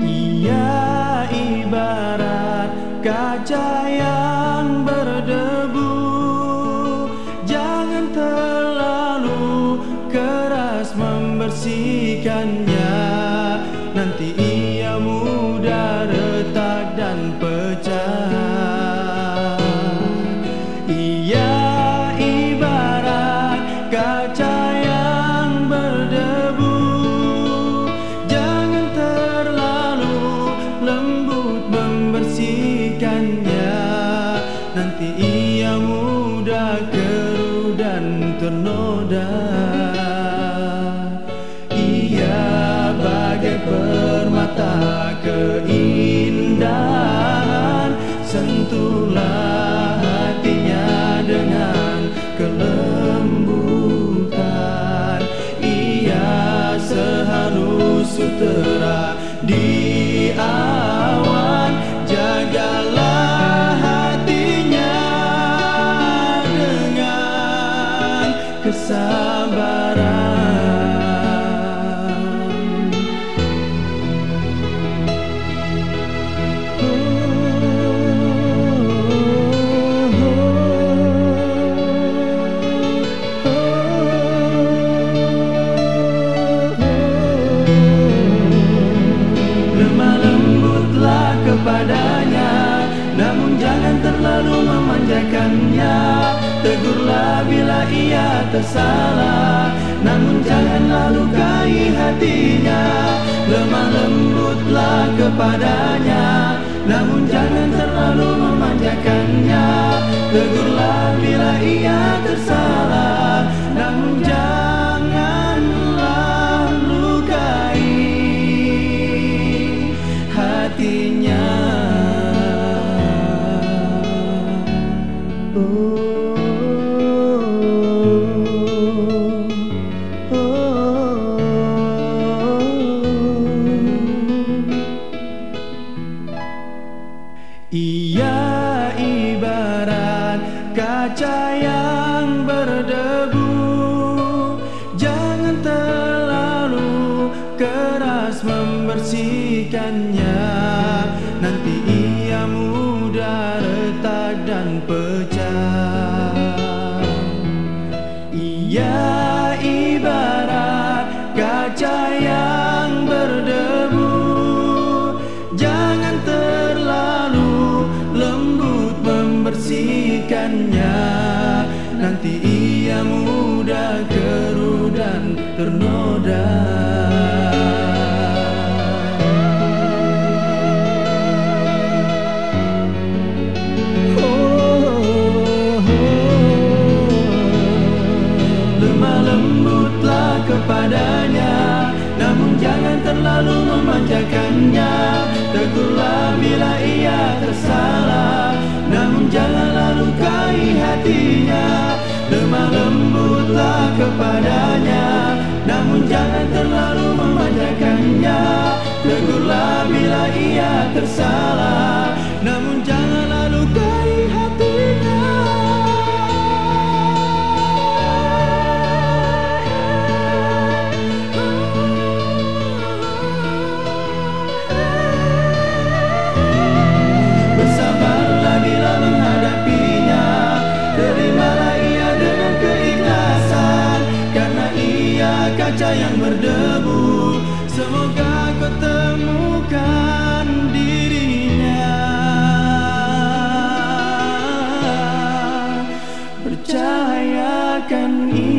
Ia ibarat kaca yang berdebu. Jangan terlalu keras membersihkannya. Nanti lembut membersihkannya. Nanti ia mudah keruh dan ternoda. Ia bagai permata keindahan. Sentuhlah hatinya dengan kelembutan. Ia sehalus sutera di kesabaran. Lemah lembutlah kepadanya Namun jangan terlalu memanjakannya tersalah. Namun janganlah lukai hatinya. Lemah lembutlah kepadanya. Namun jangan terlalu memanjakannya. Tegurlah bila ia tersalah Ia ibarat kaca yang berdebu. Jangan terlalu keras membersihkannya. Nanti ia ternoda. Lemah lembutlah kepadanya Namun jangan terlalu memanjakannya. Tegurlah bila ia tersalah Namun janganlah lukai hatinya. Lemah lembutlah kepadanya Namun jangan terlalu berdebu Semoga kau temukan dirinya. Percayakan ini.